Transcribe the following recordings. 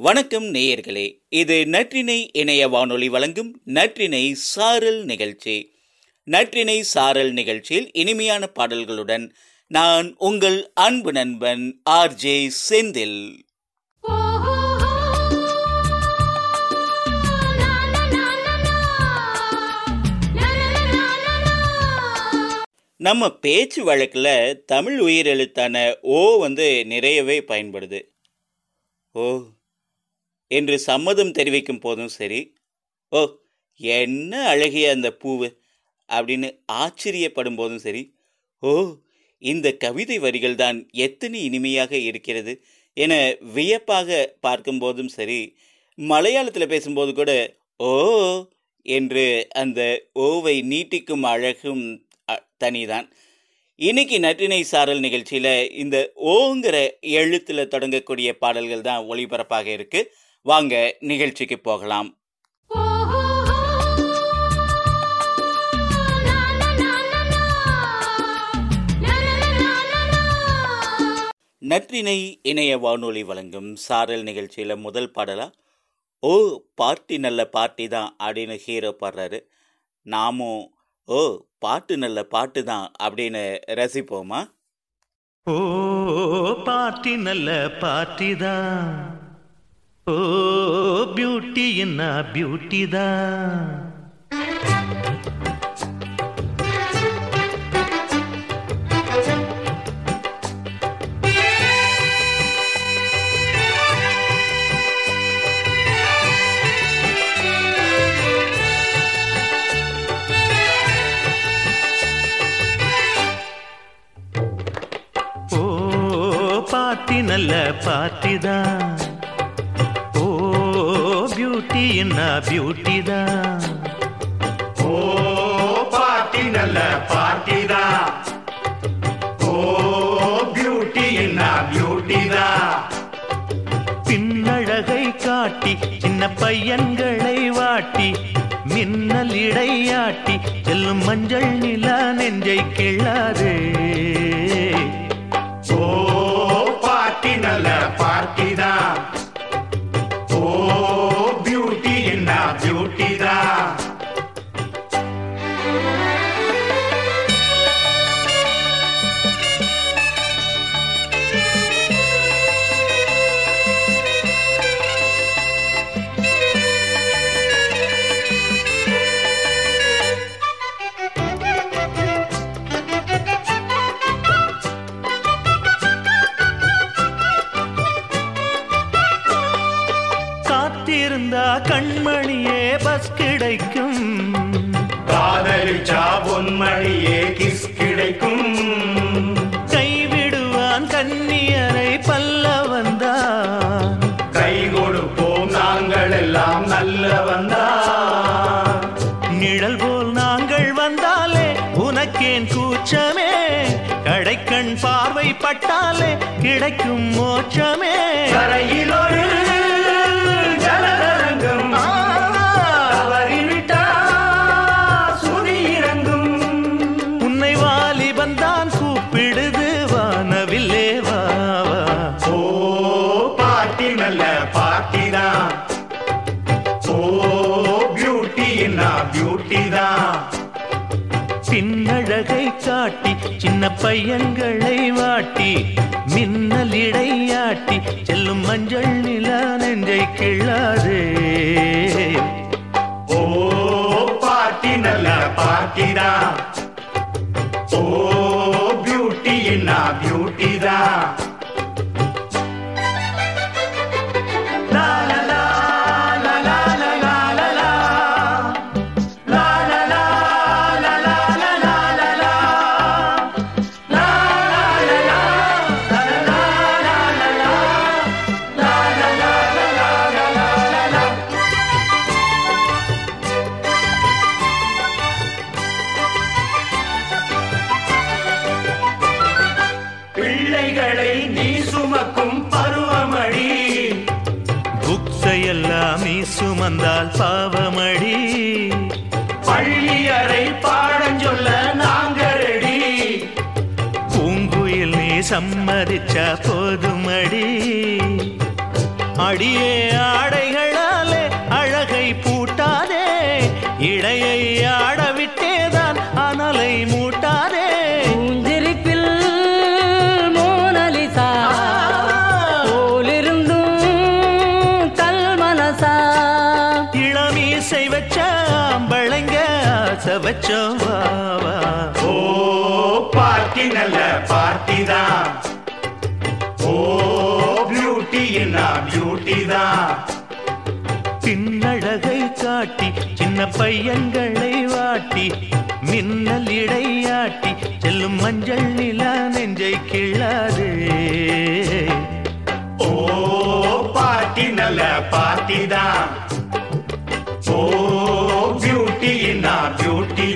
வணக்கம் நேயர்களே இது நற்றினை இணைய வானொலி வழங்கும் நற்றினை சாரல் நிகழ்ச்சி. நற்றினை சாரல் நிகழ்ச்சியில் இனிமையான பாடல்களுடன் நான் உங்கள் அன்பு நண்பன் ஆர்ஜே செந்தில். நம்ம பேச்சு வழக்கில் தமிழ் உயிரெழுத்தான ஓ வந்து நிறையவே பயன்படுது. ஓ என்று சம்மதம் தெரிவிக்கும் போதும் சரி. ஓ என்ன அழகிய அந்த பூவு அப்படின்னு ஆச்சரியப்படும் போதும் சரி. ஓ இந்த கவிதை வரிகள் தான் எத்தனை இனிமையாக இருக்கிறது என வியப்பாக பார்க்கும்போதும் சரி. மலையாளத்தில் பேசும்போது கூட ஓ என்று அந்த ஓவை நீட்டிக்கும் அழகும் தனிதான். இன்னைக்கு நற்றினை சாரல் நிகழ்ச்சியில் இந்த ஓங்கிற எழுத்தில் தொடங்கக்கூடிய பாடல்கள் தான் ஒளிபரப்பாக இருக்குது வாங்க நிகழ்ச்சிக்கு போகலாம். நற்றினை இணைய வானொலி வழங்கும் சாரல் நிகழ்ச்சியில் முதல் பாடலா? ஓ பார்ட்டி நல்ல பார்ட்டி தான் அப்படின்னு ஹீரோ பாடுறாரு. நாமும் ஓ பாட்டு நல்ல பாட்டு தான் அப்படின்னு ரசிப்போமா? ஓ பார்ட்டி நல்ல பார்ட்டி தான் ஓ பியூட்டின்னா பியூட்டி தான் பார்த்தி நல்ல பார்த்திதான் பியூட்டி என்ன பியூட்டி தான். ஓ பார்ட்டி நல்ல பார்ட்டி தான். ஓ பியூட்டி என்ன பியூட்டி தான். பின்னழகை காட்டி சின்ன பையன்களை வாட்டி மின்னல் இடையாட்டி செல்லும் மஞ்சள் நிலா நெஞ்சை கிள்ளாதே கிடைக்கும் மோட்சமே. கரையில் ஒரு ஜலதரங்கம் இறங்கும். உன்னை வாலிபந்தான் கூப்பிடுது வானவில்லே வா வா. ஓ பாட்டி நல்ல பாட்டி தான். ஓ பியூட்டி என்ன பியூட்டி தான். பின்னழகை காட்டி சின்ன பையன்களை நெஞ்சை கிள்ளாதே ஓ பாட்டி நல்ல பாட்டி ஓ பியூட்டி என்ன பியூட்டி சின்ன பையன்களை வாட்டி மின்னல் இடையாட்டி செல்லும் மஞ்சள் நிலா நெஞ்சை கிள்ளாதே. ஓ பாட்டி நல்ல பாட்டிதான் ஓ பியூட்டி பியூட்டி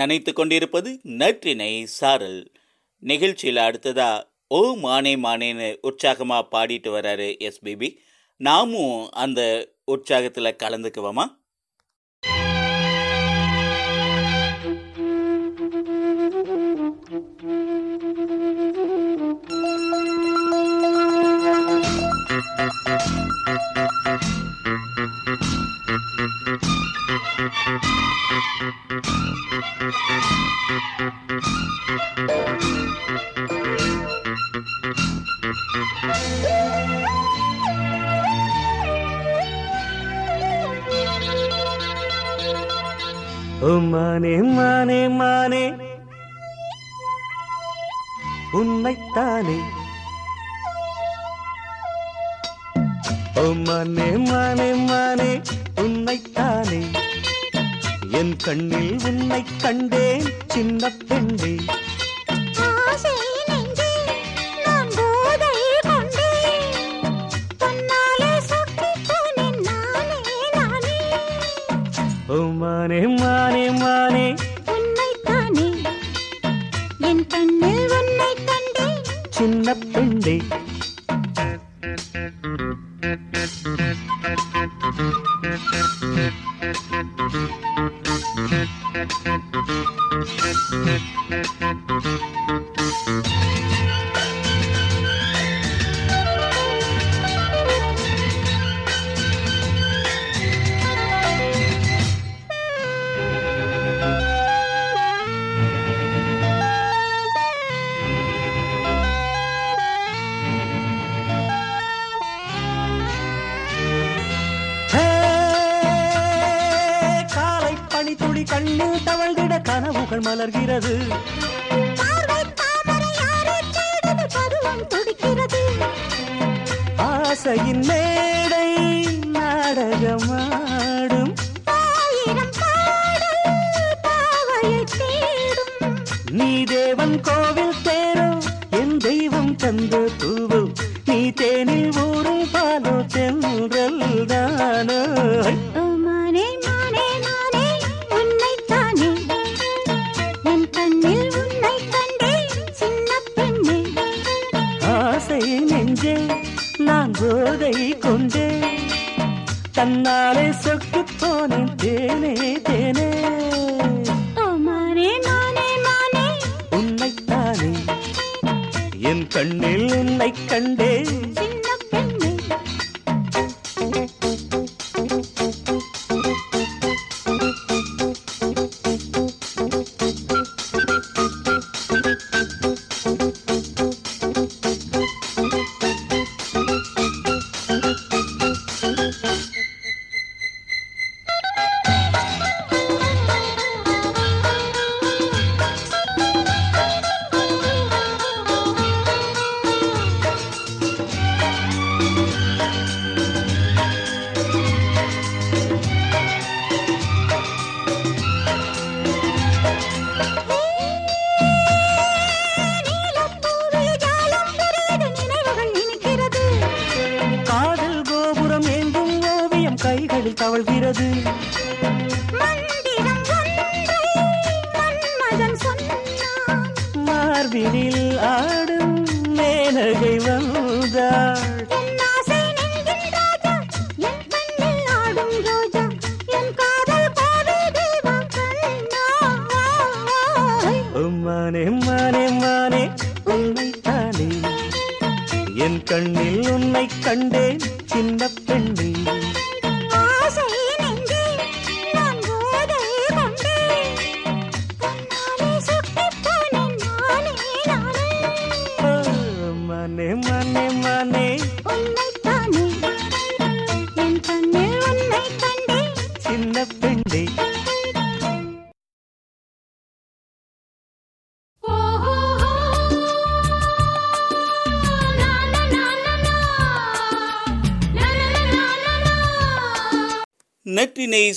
நினைத்து கொண்டிருப்பது நற்றினை சாரல். நிகழ்ச்சியில் அடுத்ததா ஓ மானே மானேன்னு உற்சாகமாக பாடிட்டு வர்றாரு எஸ்பிபி நாமும் அந்த உற்சாகத்தில் கலந்துக்குவோமா? போதை கொண்டு தன்னாலே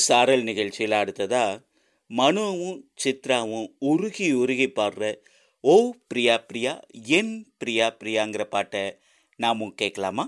சாரல் நிகழ்ச்சியில் அடுத்ததாக மனுவும் சித்ராவும் உருகி உருகி பாடுற ஓ பிரியா பிரியா என் பிரியா பிரியாங்கிற பாட்டை நாமும் கேட்கலாமா?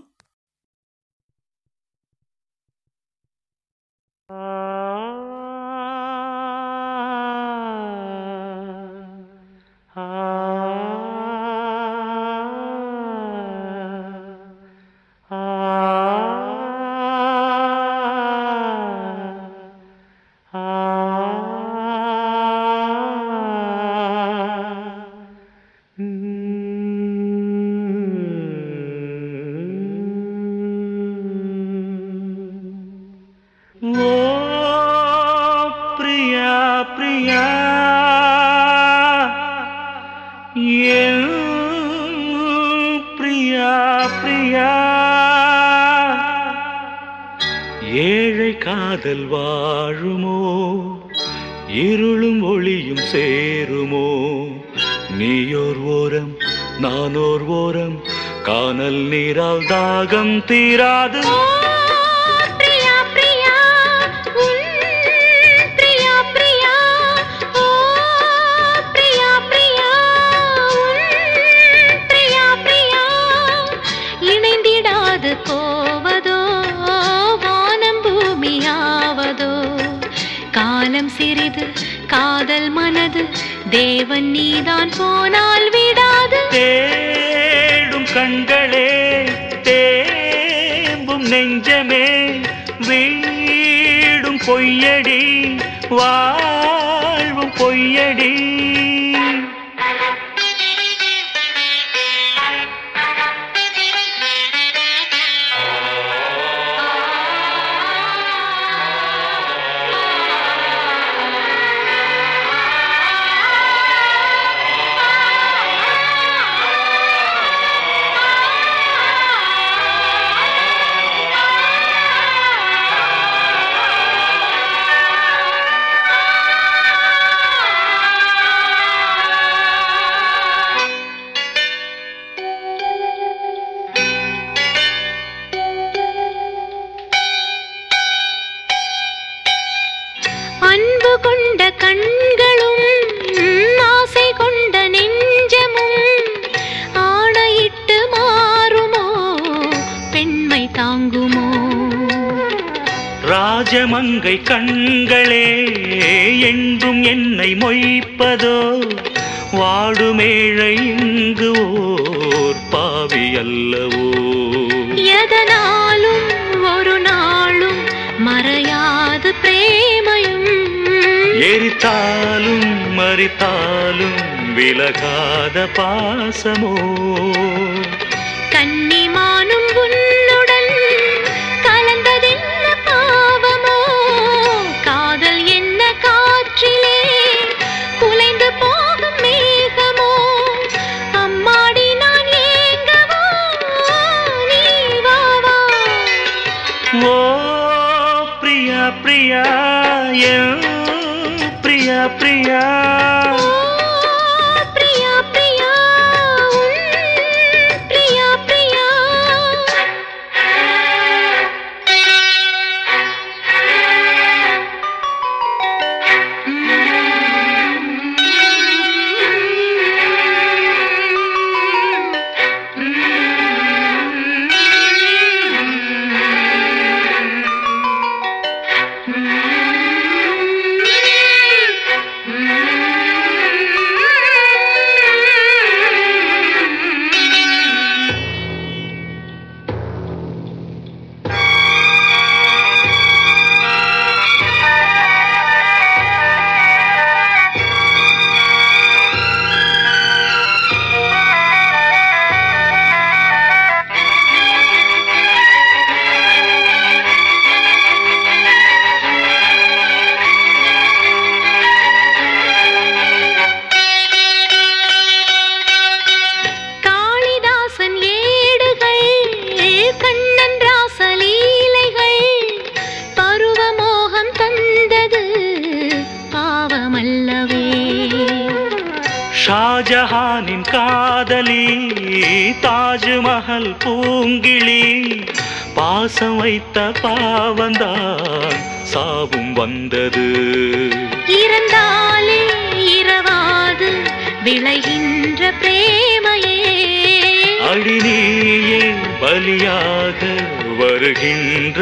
tirado.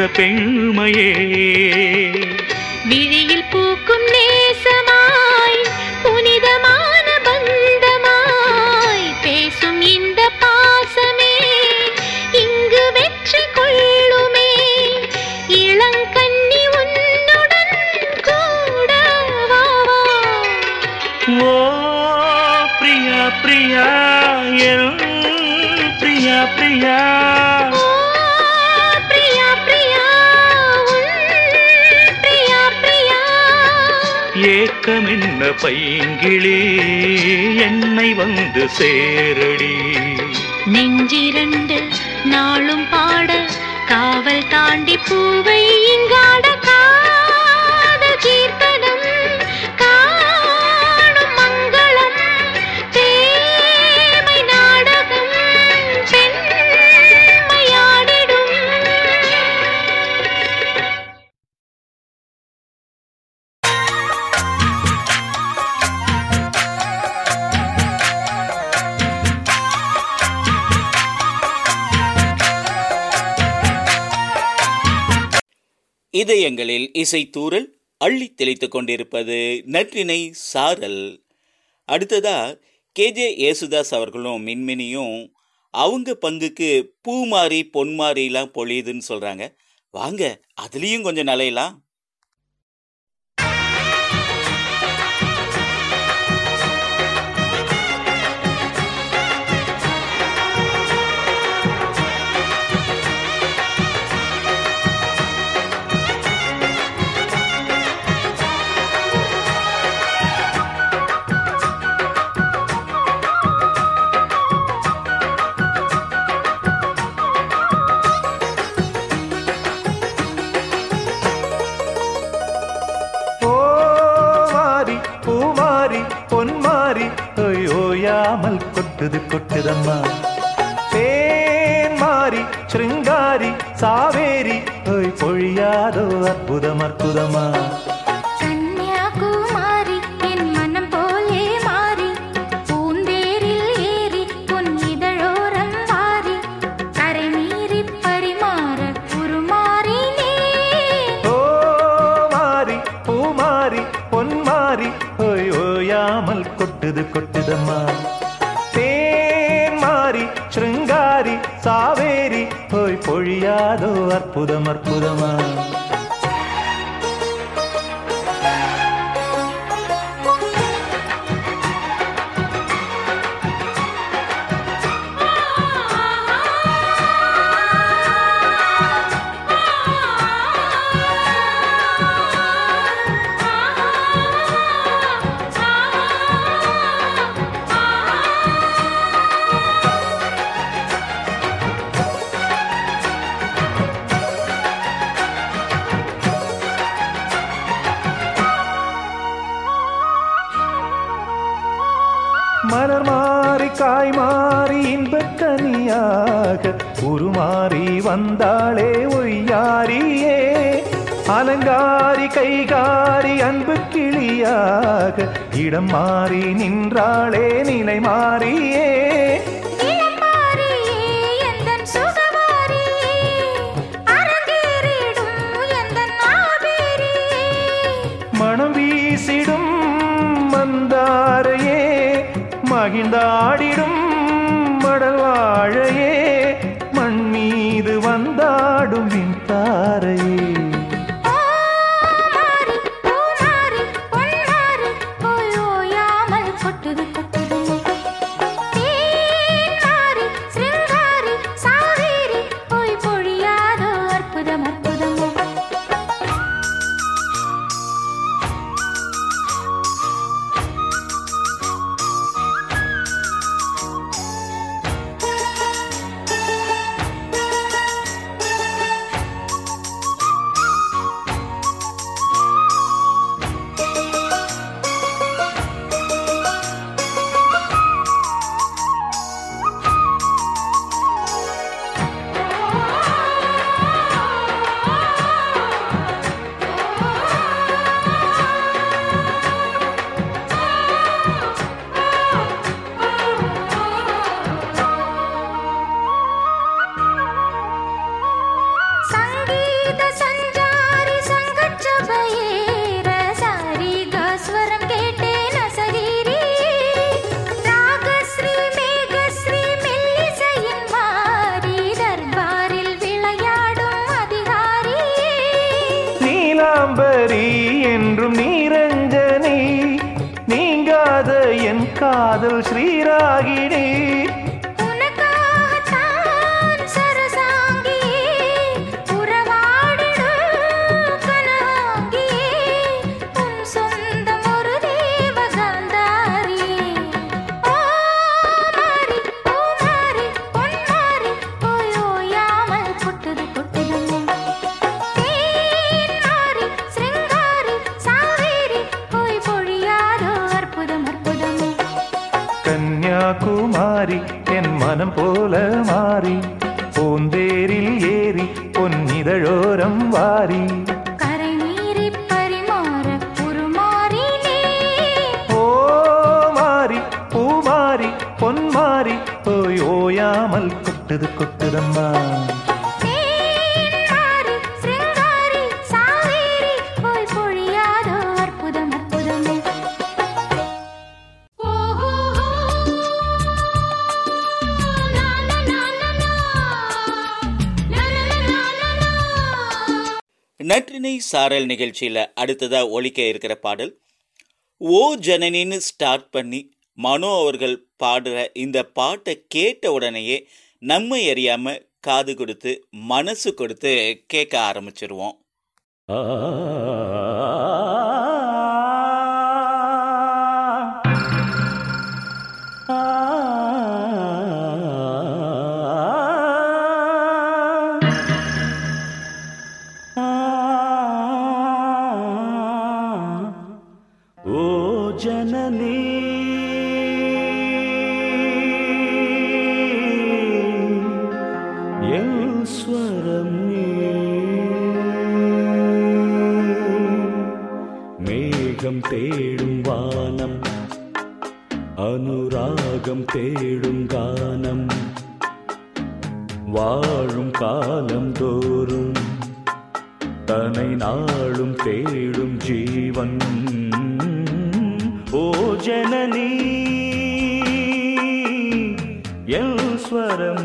பெண்மையே. இதயங்களில் இசைத்தூரல் அள்ளி தெளித்து கொண்டிருப்பது நற்றினை சாரல். அடுத்ததா கேஜே யேசுதாஸ் அவர்களும் மின்மினியும் அவங்க பங்குக்கு பூ மாறி பொன் மாறிலாம் பொழியுதுன்னு சொல்கிறாங்க வாங்க அதுலேயும் கொஞ்சம் நலையலாம். நிற்காமல் கொட்டுது கொட்டுதம்மா. தேன் மாறி சிருங்காரி சாவேரி பொய் பொழியாதோ அற்புதம் அற்புதமா. பொன் மாறி ஓய் ஓயாமல் கொட்டுது கொட்டுதம்மா. அற்புதம் அற்புதமா? கைகாரியே அலங்காரி கைகாரி அன்பு கிளியாக இடம் மாறி நின்றாளே நிலை மாறியே. ஞானம் போ சாரல் நிகழ்ச்சியில் அடுத்ததாக ஒழிக்க இருக்கிற பாடல் ஓ ஜனனின்னு ஸ்டார்ட் பண்ணி மனோ அவர்கள் பாடுற இந்த பாட்டை கேட்ட உடனேயே நம்ம எறியாமல் காது கொடுத்து மனசு கொடுத்து கேட்க ஆரம்பிச்சிருவோம். ஆ தேடும் கானம் வாழும் காலம் தோறும் தனை நாளும் தேடும் ஜீவன். ஓ ஜனனி எல் ஸ்வரம்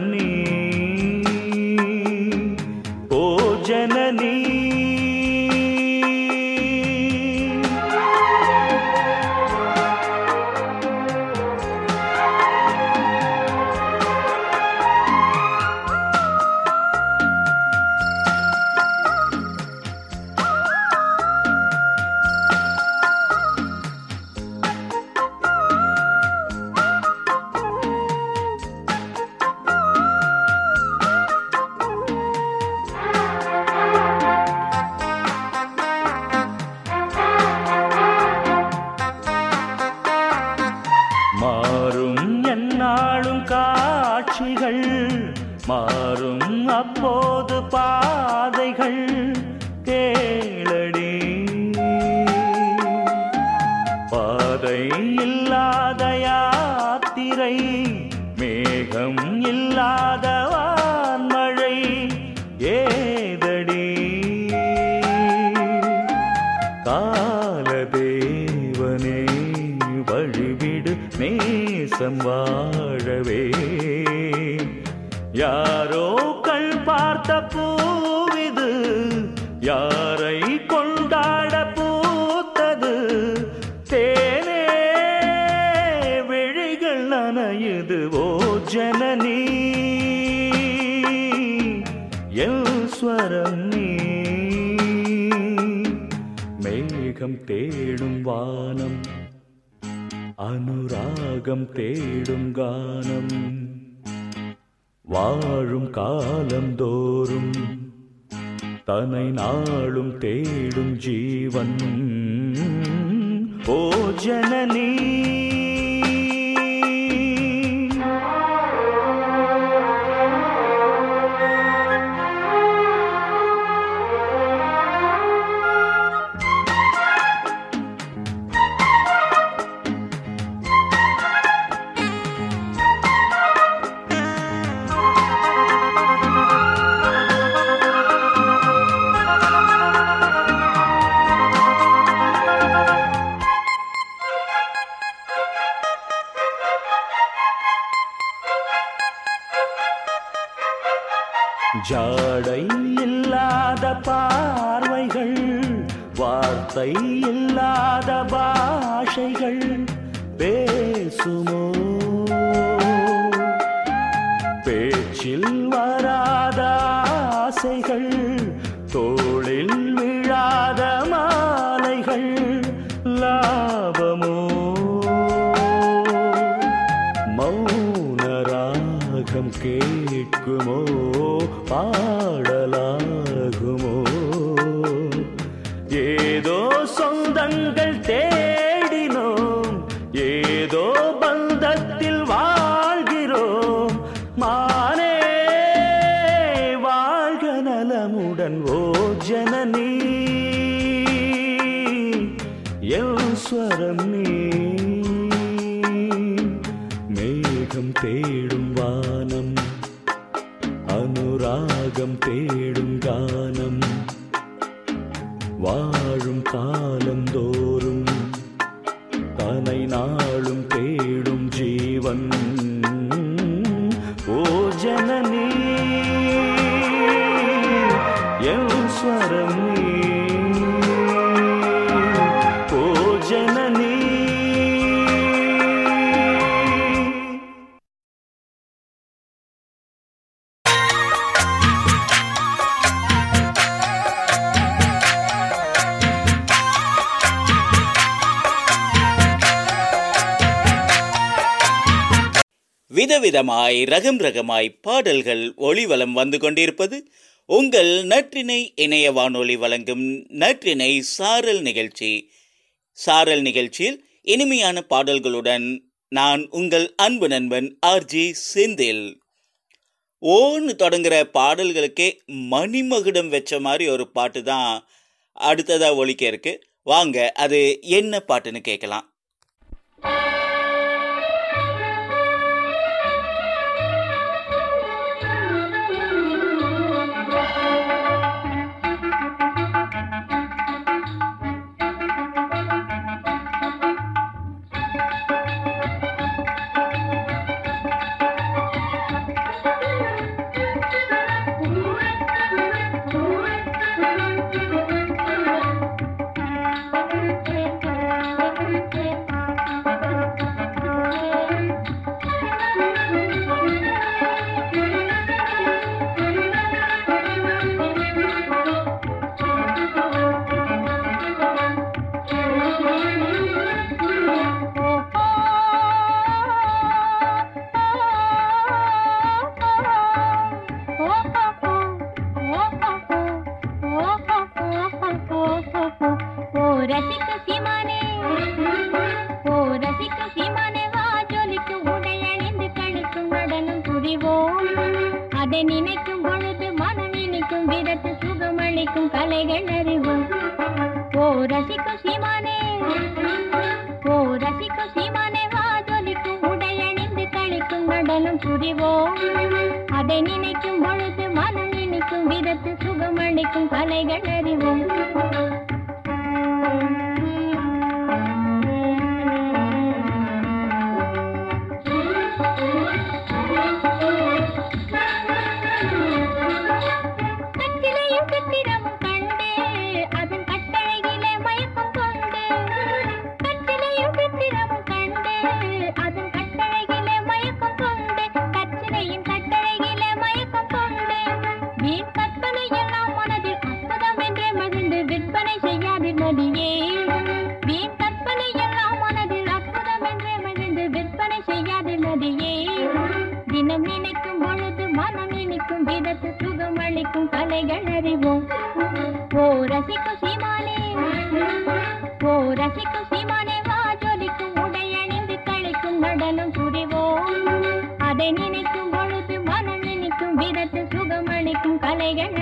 ஜாடை இல்லாத பார்வைகள் வார்த்தை இல்லாத பாஷைகள். விதவிதமாய் ரகம் ரகமாய் பாடல்கள் ஒளிவலம் வந்து கொண்டிருப்பது உங்கள் நற்றினை இணைய வானொலி வழங்கும் நற்றினை சாரல் நிகழ்ச்சி. சாரல் நிகழ்ச்சியில் இனிமையான பாடல்களுடன் நான் உங்கள் அன்பு நண்பன் ஆர்ஜி செந்தில். ஓன்னு தொடங்குகிற பாடல்களுக்கே மணிமகுடம் வச்ச மாதிரி ஒரு பாட்டு தான் அடுத்ததாக ஒழிக்க இருக்கு. வாங்க அது என்ன பாட்டுன்னு கேட்கலாம். நதியே தினம் நினைக்கும் பொழுது மனம் இனிக்கும் விதத்து சுகம் அளிக்கும் கலைகள் அறிவோம். ஓ ரசிக்கும் சீமானே. ஓ ரசிக்கும் சீமானே வா ஜொலிக்கும் உடையணிந்து கழிக்கும் நடனம் புரிவோம். அதை நினைக்கும் பொழுது மனம் இனிக்கும் விதத்து சுகம் அளிக்கும் கலைகள்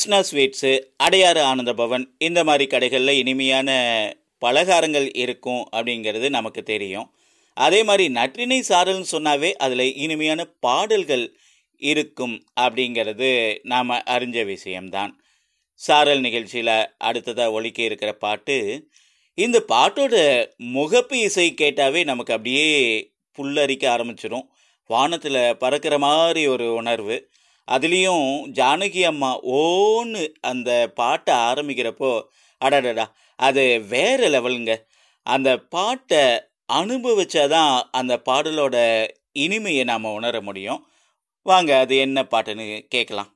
கிருஷ்ணா ஸ்வீட்ஸு அடையாறு ஆனந்த பவன் இந்த மாதிரி கடைகளில் இனிமையான பலகாரங்கள் இருக்கும் அப்படிங்கிறது நமக்கு தெரியும். அதே மாதிரி நற்றினை சாரல்னு சொன்னாவே அதில் இனிமையான பாடல்கள் இருக்கும் அப்படிங்கிறது நாம் அறிஞ்ச விஷயம்தான். சாரல் நிகழ்ச்சியில் அடுத்ததாக ஒழிக்க இருக்கிற பாட்டு இந்த பாட்டோட முகப்பு இசை கேட்டாவே நமக்கு அப்படியே புல்லரிக்க ஆரம்பிச்சிடும் வானத்தில் பறக்கிற மாதிரி ஒரு உணர்வு. அதுலேயும் ஜானகி அம்மா ஓன்னு அந்த பாட்டை ஆரம்பிக்கிறப்போ அடடடா அது வேற லெவலுங்க. அந்த பாட்டை அனுபவிச்சாதான் அந்த பாடலோட இனிமையை நாம் உணர முடியும். வாங்க அது என்ன பாட்டுன்னு கேட்கலாம்.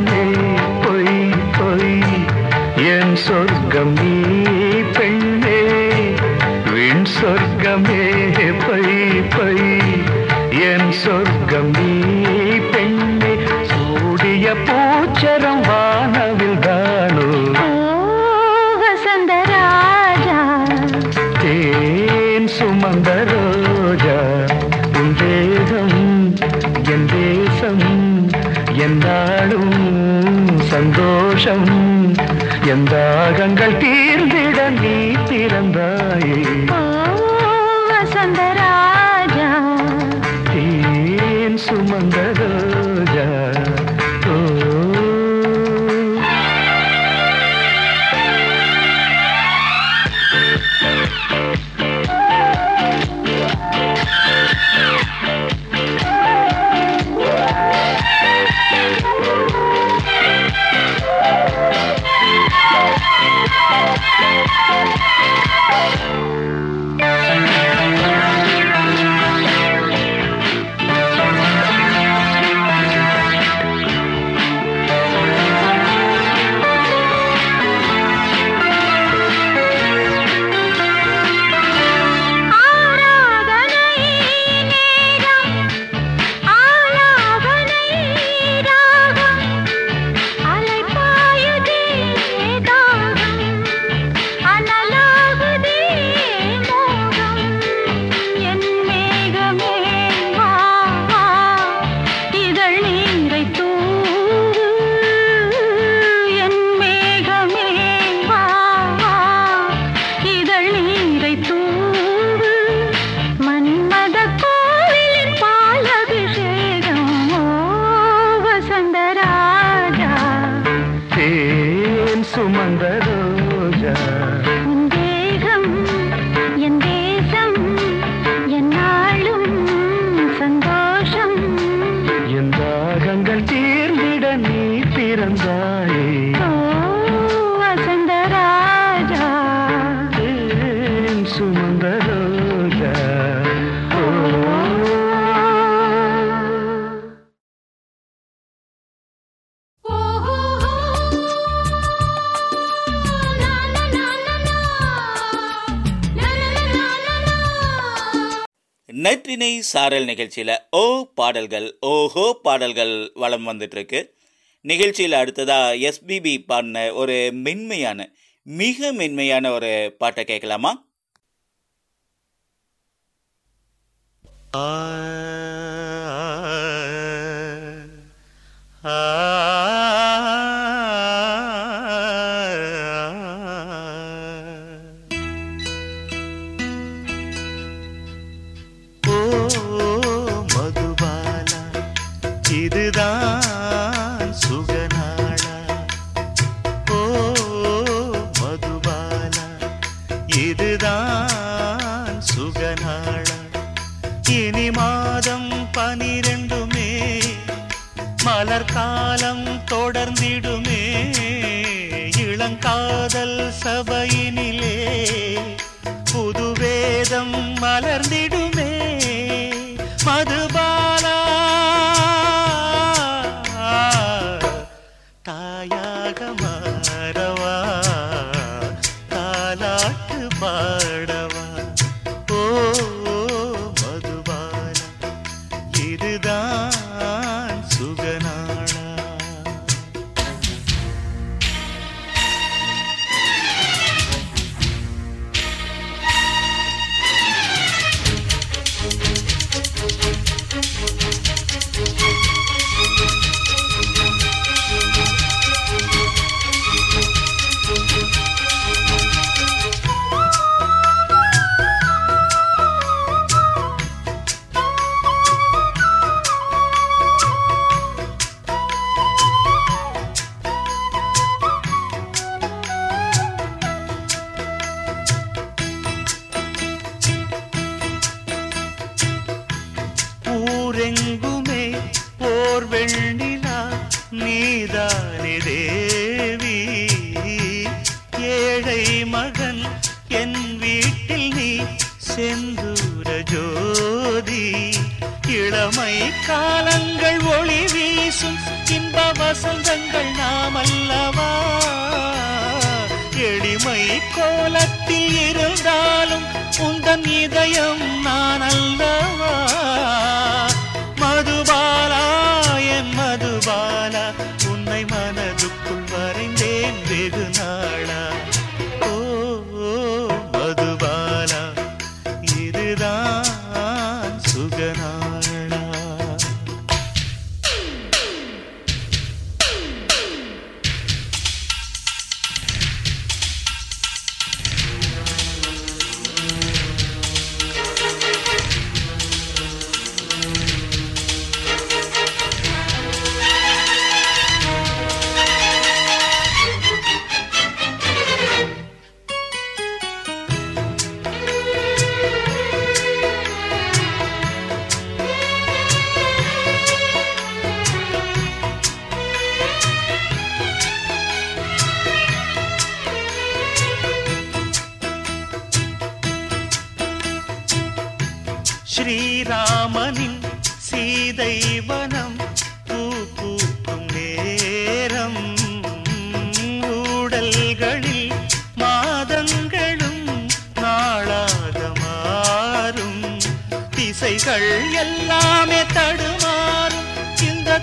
சொர்க்கமே பொய் பொய். என் சொர்க்கம் நீ பெண்ணே. விண் சொர்க்கமே பொய் பொய். தாகங்கள் தீர்ந்திட நீ பிறந்தாயே. சாரல் நிகழ்ச்சியில் ஓ பாடல்கள் ஓஹோ பாடல்கள் வளம் வந்துட்டுருக்கு. நிகழ்ச்சியில் அடுத்ததாக எஸ்பிபி பாடின ஒரு மென்மையான மிக மென்மையான ஒரு பாட்டை கேட்கலாமா? ஆ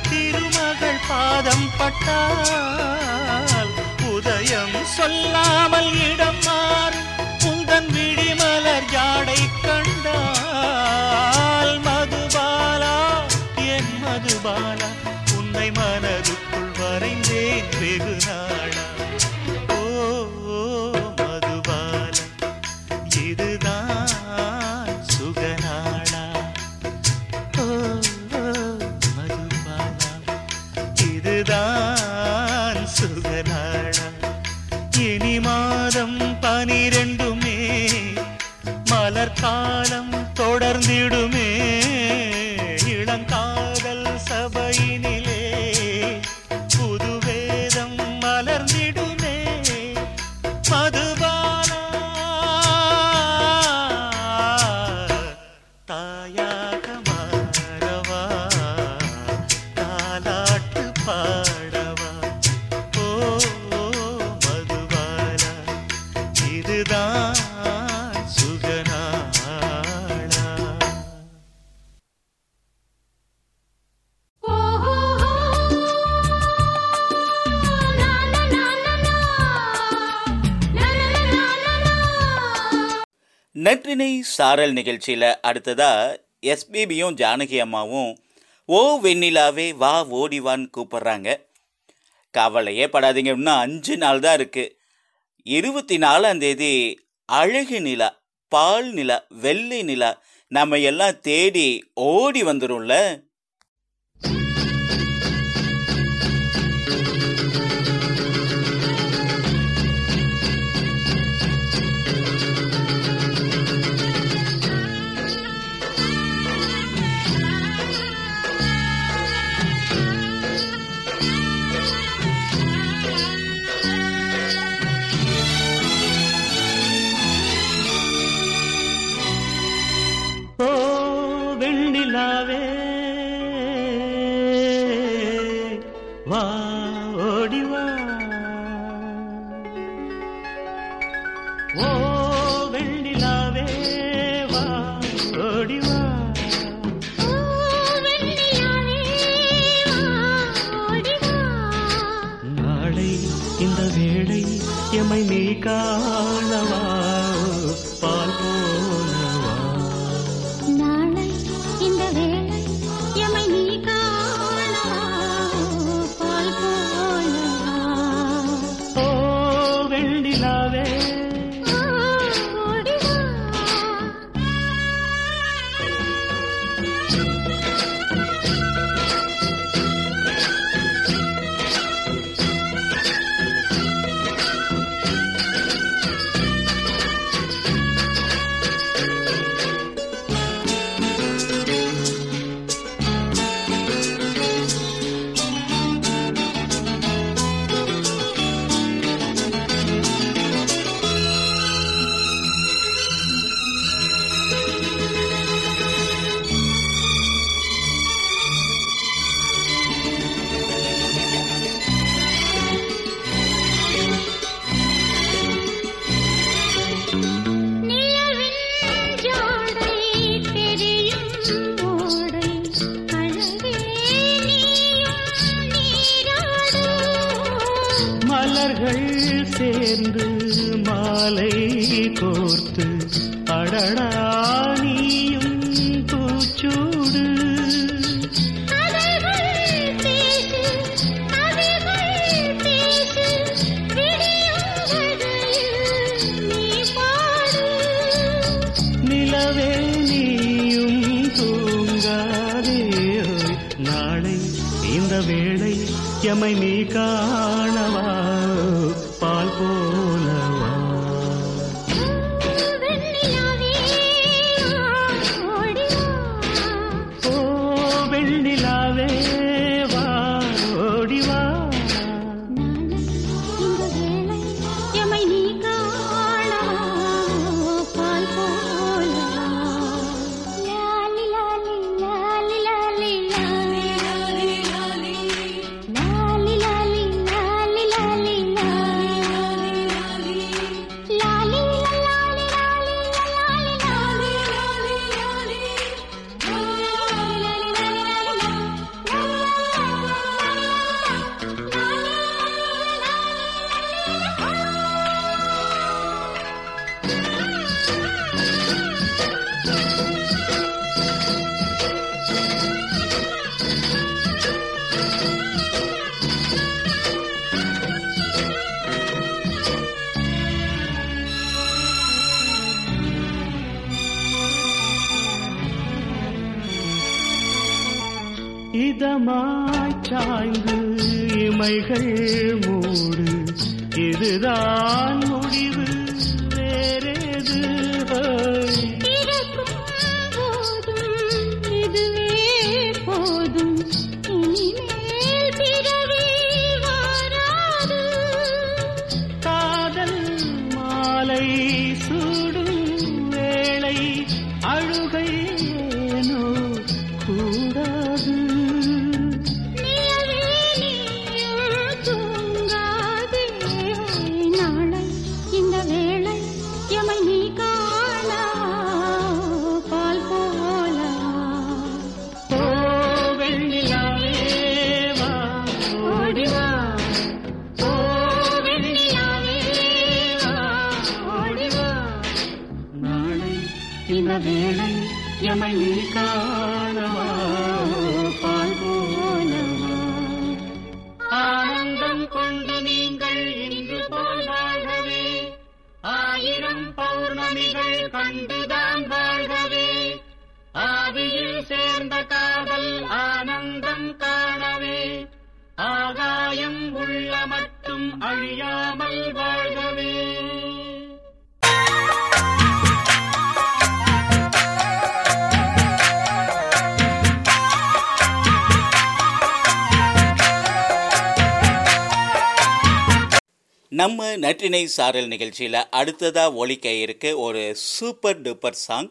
திருமகள் பாதம் பட்டால் உதயம் சொல்லாமல் இடம் மாறும். உந்தன் விழிமலர் யாடை கண்டால் மதுபாலா என் மதுபாலா உன்னை மனதுக்குள் வரைந்தேன் வெகு நாளா. சாரல் நிகழ்ச்சியில் அடுத்ததாக எஸ்பிபியும் ஜானகி அம்மாவும் ஓ வெண்ணிலாவே வா ஓடிவான்னு கூப்பிட்றாங்க. கவலையே படாதீங்க இன்னும் அஞ்சு நாள் தான் இருக்குது இருபத்தி நாலாம் தேதி அழகு நிலா பால் நிலா வெள்ளி நிலா நம்ம எல்லாம் தேடி ஓடி வந்துடும்ல நம்ம நற்றினை சாரல் நிகழ்ச்சியில் அடுத்ததாக ஒழிக்க இருக்க ஒரு சூப்பர் டூப்பர் சாங்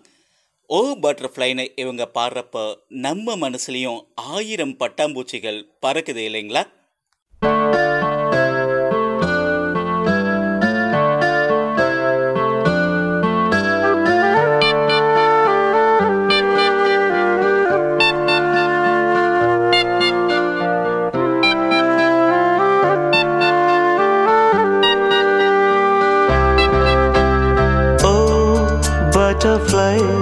ஓ பட்டர்ஃப்ளைன்னு இவங்க பாடுறப்போ நம்ம மனசுலையும் ஆயிரம் பட்டாம்பூச்சிகள் பறக்குது இல்லைங்களா? butterfly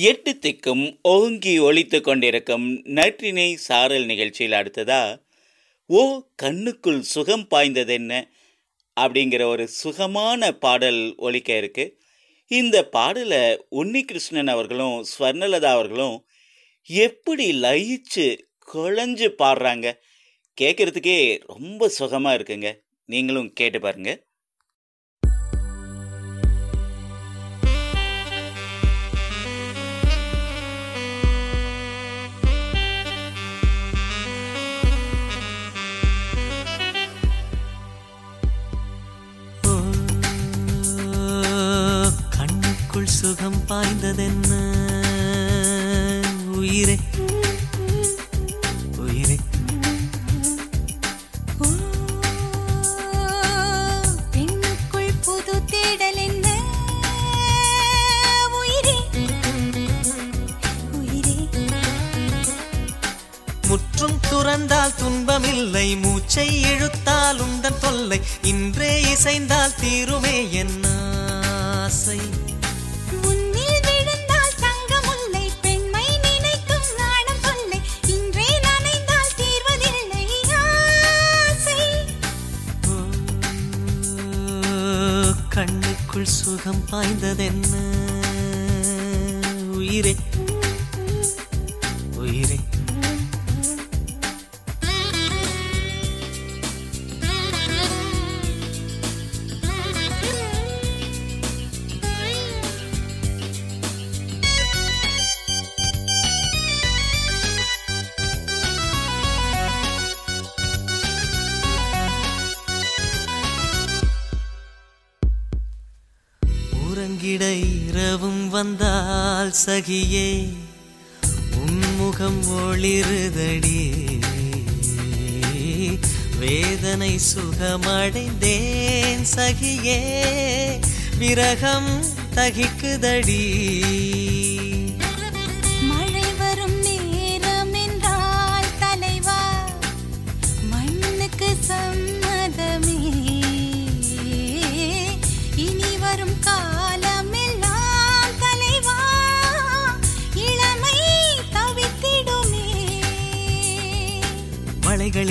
எட்டு திக்கும் ஓங்கி ஒழித்து கொண்டிருக்கும் நற்றினை சாரல் நிகழ்ச்சியில் அடுத்ததா? ஓ கண்ணுக்குள் சுகம் பாய்ந்ததென்ன? அப்படிங்கிற ஒரு சுகமான பாடல் ஒழிக்க இருக்கு. இந்த பாடலை உன்னிகிருஷ்ணன் அவர்களும் ஸ்வர்ணலதா அவர்களும் எப்படி லயிச்சு குழஞ்சு பாடுறாங்க? கேட்கறதுக்கே ரொம்ப சுகமாக இருக்குங்க. நீங்களும் கேட்டு பாருங்கள் பாய்ந்ததென்ன? உயிரே. உயிரே. பெண்ணுக்குள் புது தேடல் என்ன? உயிரே. உயிரே. முற்றும் துறந்தால் துன்பமில்லை மூச்சை இழுத்தால் உந்தன் தொல்லை. இன்றே இசைந்தால் தீருமே என்ன ஆசை. கண்ணுக்குள் சுகம் பாய்ந்ததென்ன? உயிரே உயிரே வந்தால் சகியே உன்முகம் ஒளிருதடி. வேதனை சுகமடைந்தேன் சகியே விரகம் தகிக்குதடி.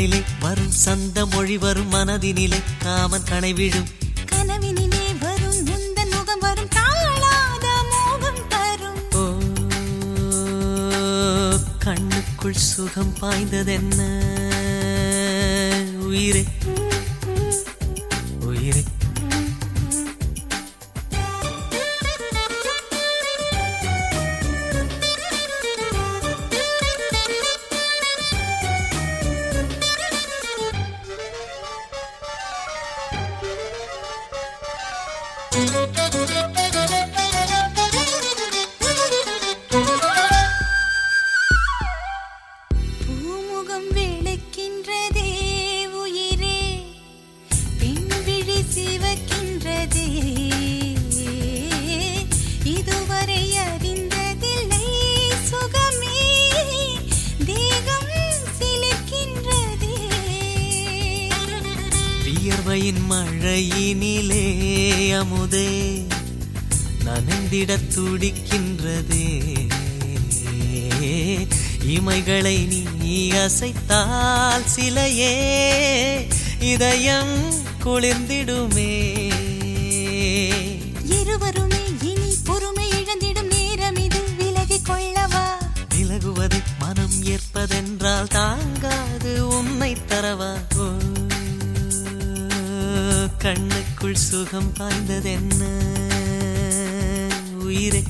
மலைகளிலே வரும் சந்த மொழி வரும் மனதினிலே காமன் கனை விழும் கனவினிலே வரும் முந்தன் முகம் வரும் தாழாத மோகம் தரும். கண்ணுக்குள் சுகம் பாய்ந்ததென்ன? உயிரே. குளிர்ந்திடுமே. இருவருமே இனி பொறுமை இழந்திடும் நேரம் இது. விலகி கொள்ளவா? விலகுவது மனம் ஏற்பதென்றால் தாங்காது உன்னை தரவா? கண்ணுக்குள் சுகம் பாய்ந்ததென்ன உயிரை.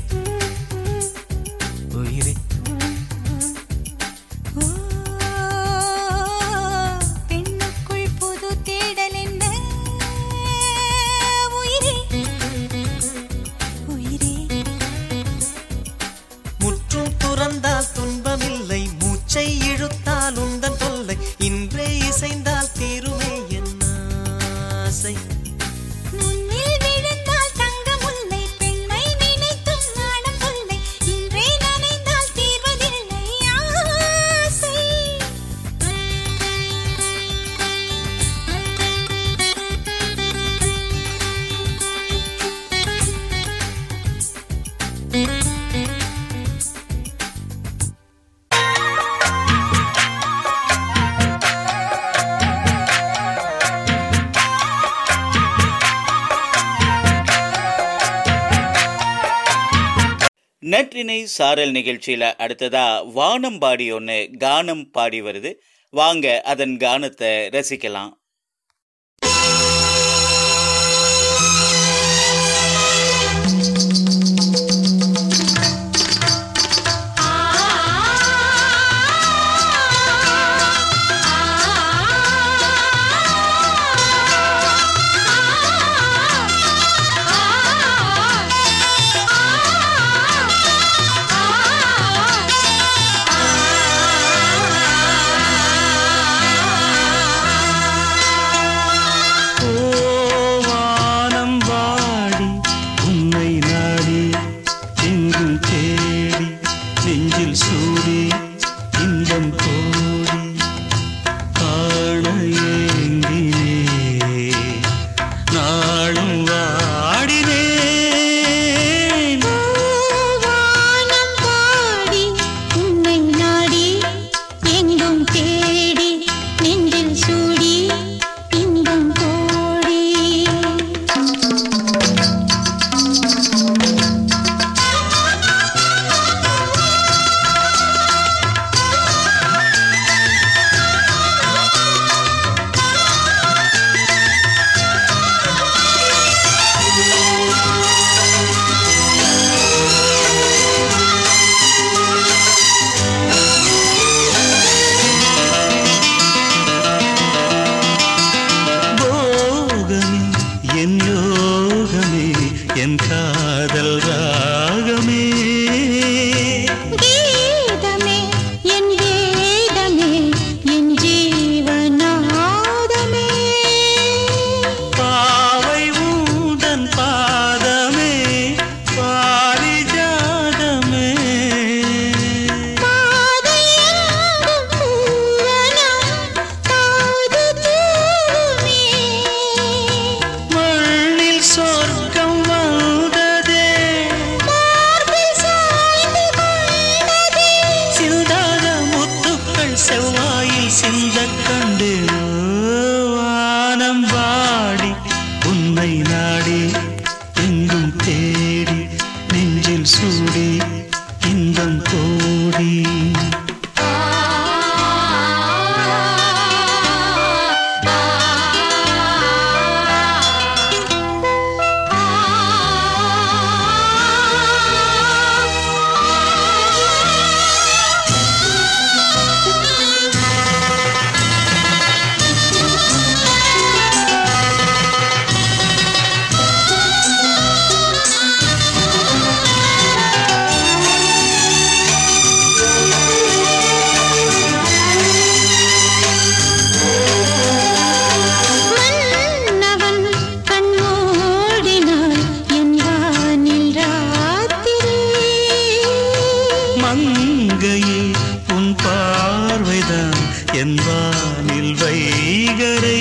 சாரல் நிகழ்ச்சியில் அடுத்ததாக வானம் பாடி ஒன்று கானம் பாடி வருது. வாங்க அதன் கானத்தை ரசிக்கலாம். மங்கையே உன் பார்வைதான் என் வானில் வைகரை.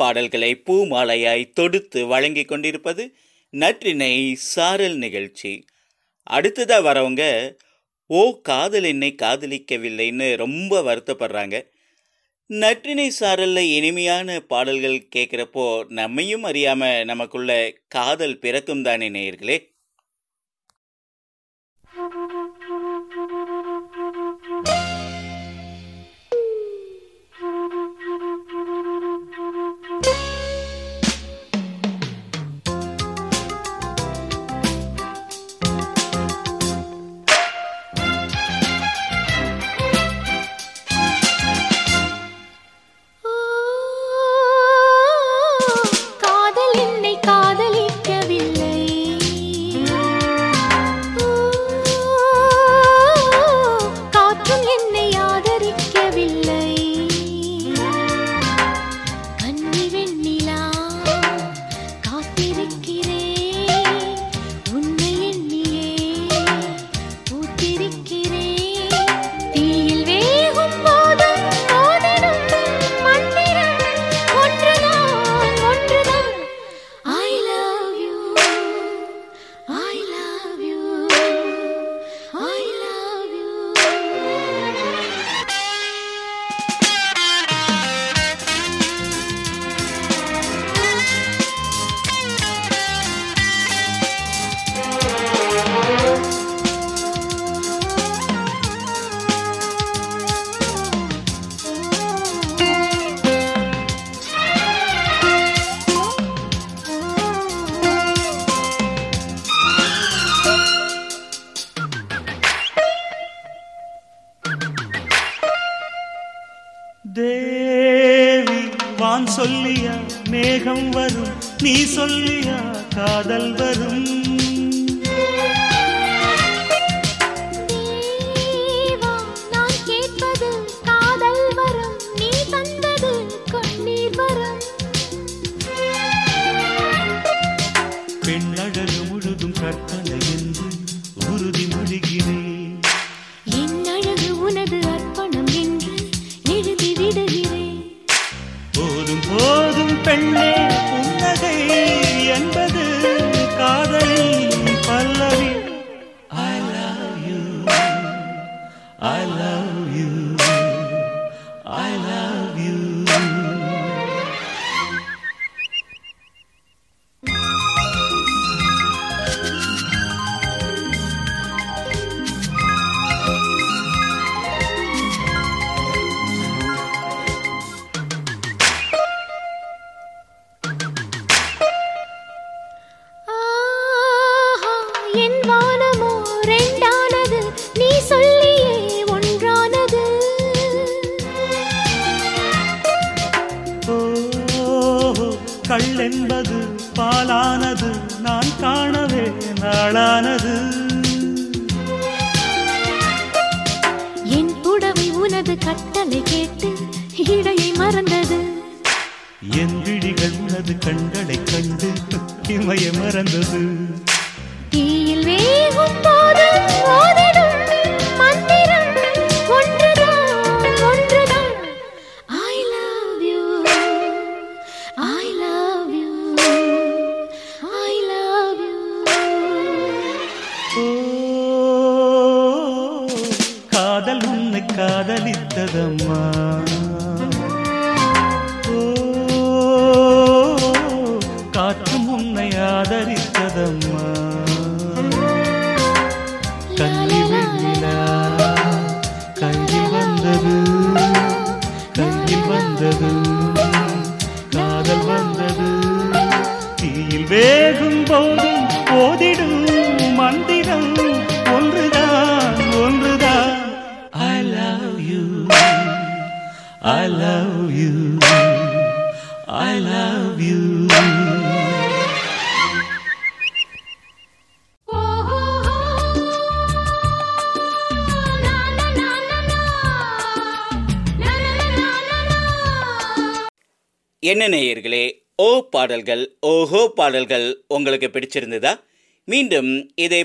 பாடல்களை பூமாலையாய் தொடுத்து வழங்கி கொண்டிருப்பது நற்றினை சாரல் நிகழ்ச்சி. அடுத்ததாக வரவங்க ஓ காதல் என்னை காதலிக்கவில்லைன்னு ரொம்ப வருத்தப்படுறாங்க. நற்றினை சாரலில் இனிமையான பாடல்கள் கேட்குறப்போ நம்மையும் அறியாமல் நமக்குள்ள காதல் பிறக்கும் தானே நேயர்களே?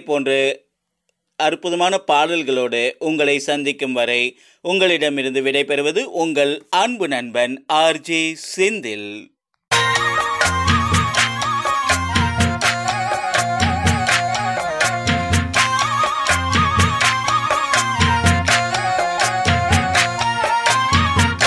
போன்று அற்புதமான பாடல்களோடு உங்களை சந்திக்கும் வரை உங்களிடமிருந்து விடைபெறுவது உங்கள் அன்பு நண்பன் ஆர்ஜி செந்தில்.